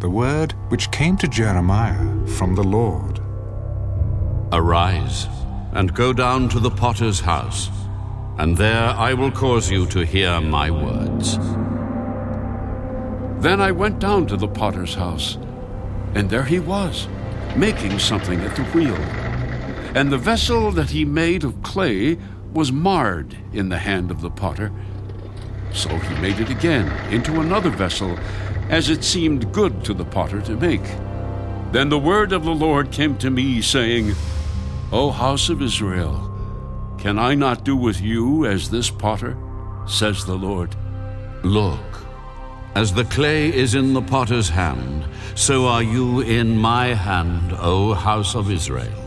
the word which came to Jeremiah from the Lord. Arise and go down to the potter's house, and there I will cause you to hear my words. Then I went down to the potter's house, and there he was, making something at the wheel. And the vessel that he made of clay was marred in the hand of the potter. So he made it again into another vessel, as it seemed good to the potter to make. Then the word of the Lord came to me, saying, O house of Israel, can I not do with you as this potter? says the Lord. Look, as the clay is in the potter's hand, so are you in my hand, O house of Israel.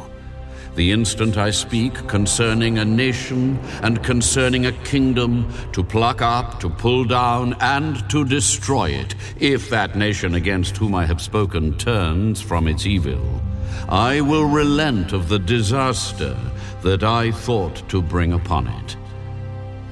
The instant I speak concerning a nation and concerning a kingdom, to pluck up, to pull down, and to destroy it, if that nation against whom I have spoken turns from its evil, I will relent of the disaster that I thought to bring upon it.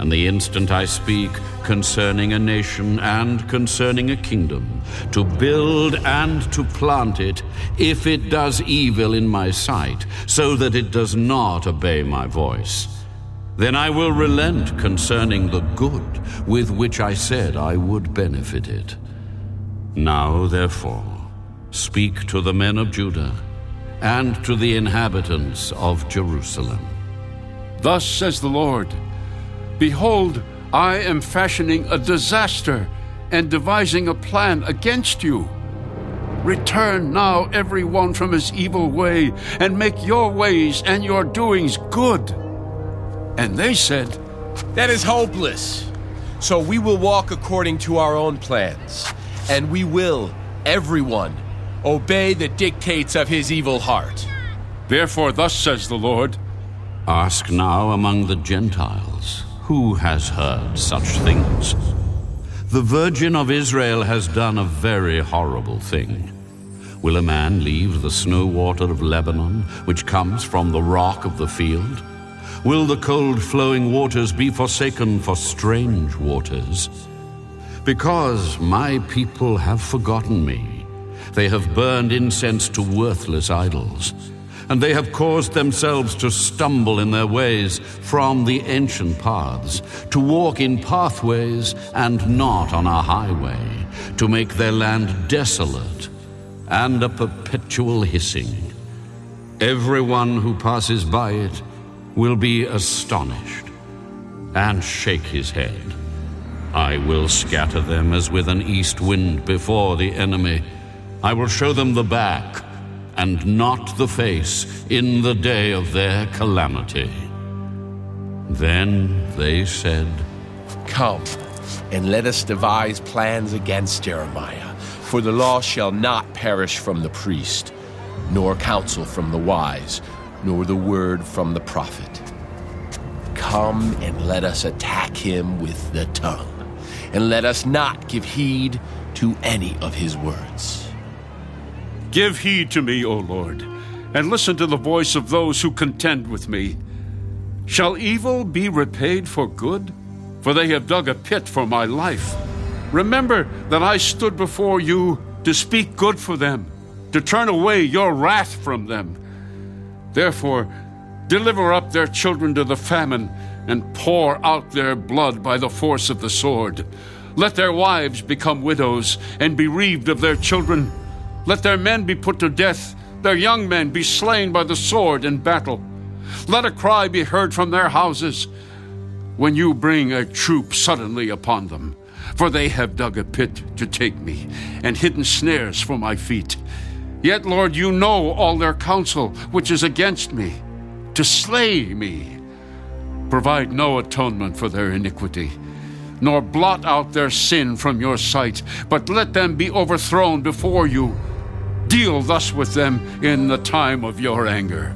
And the instant I speak concerning a nation and concerning a kingdom, to build and to plant it, if it does evil in my sight, so that it does not obey my voice, then I will relent concerning the good with which I said I would benefit it. Now, therefore, speak to the men of Judah and to the inhabitants of Jerusalem. Thus says the Lord Behold, I am fashioning a disaster and devising a plan against you. Return now, every one from his evil way, and make your ways and your doings good. And they said, That is hopeless. So we will walk according to our own plans, and we will, everyone, obey the dictates of his evil heart. Therefore, thus says the Lord Ask now among the Gentiles who has heard such things? The Virgin of Israel has done a very horrible thing. Will a man leave the snow water of Lebanon, which comes from the rock of the field? Will the cold flowing waters be forsaken for strange waters? Because my people have forgotten me, they have burned incense to worthless idols and they have caused themselves to stumble in their ways from the ancient paths, to walk in pathways and not on a highway, to make their land desolate and a perpetual hissing. Everyone who passes by it will be astonished and shake his head. I will scatter them as with an east wind before the enemy. I will show them the back and not the face in the day of their calamity. Then they said, Come, and let us devise plans against Jeremiah, for the law shall not perish from the priest, nor counsel from the wise, nor the word from the prophet. Come and let us attack him with the tongue, and let us not give heed to any of his words. Give heed to me, O Lord, and listen to the voice of those who contend with me. Shall evil be repaid for good? For they have dug a pit for my life. Remember that I stood before you to speak good for them, to turn away your wrath from them. Therefore, deliver up their children to the famine, and pour out their blood by the force of the sword. Let their wives become widows, and bereaved of their children. Let their men be put to death, their young men be slain by the sword in battle. Let a cry be heard from their houses when you bring a troop suddenly upon them. For they have dug a pit to take me, and hidden snares for my feet. Yet, Lord, you know all their counsel, which is against me, to slay me. Provide no atonement for their iniquity, nor blot out their sin from your sight, but let them be overthrown before you. Deal thus with them in the time of your anger.